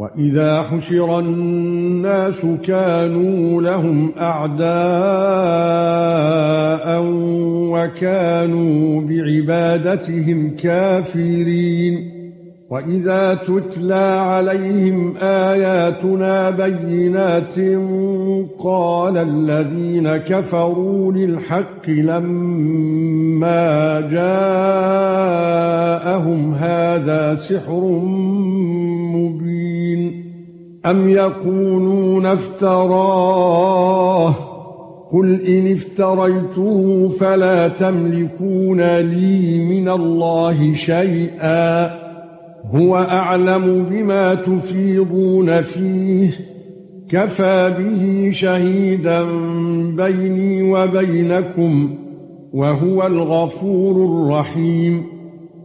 وإذا حشر الناس كانوا لهم أعداء وكانوا بعبادتهم كافرين وإذا تتلى عليهم آياتنا بينات قال الذين كفروا للحق لما جاءهم هذا سحر أم يقولون افتراه؟ قل إن افتريته فلا تملكون لي من الله شيئا. هو أعلم بما تفيضون فيه. كفى به شهيدا بيني وبينكم وهو الغفور الرحيم.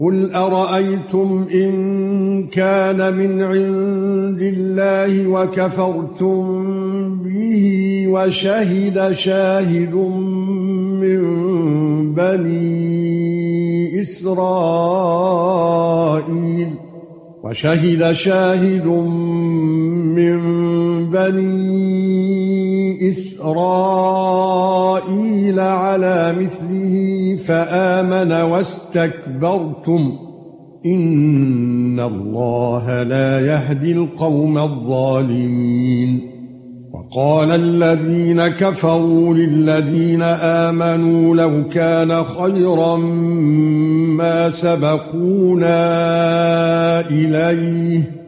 قل أرأيتم إن كان من عند الله وكفرتم به وشهد شاهد من بني إسرائيل وشهد شاهد من بني إسرائيل على مثله فآمن واستكبرتم. إن الله لا يهدي القوم الظالمين. وقال الذين كفروا للذين آمنوا لو كان خيرا ما سبقونا إليه.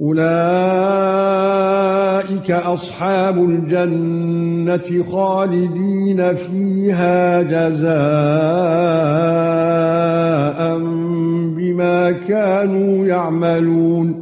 أُولَئِكَ أَصْحَابُ الْجَنَّةِ خَالِدِينَ فِيهَا جَزَاءً بِمَا كَانُوا يَعْمَلُونَ.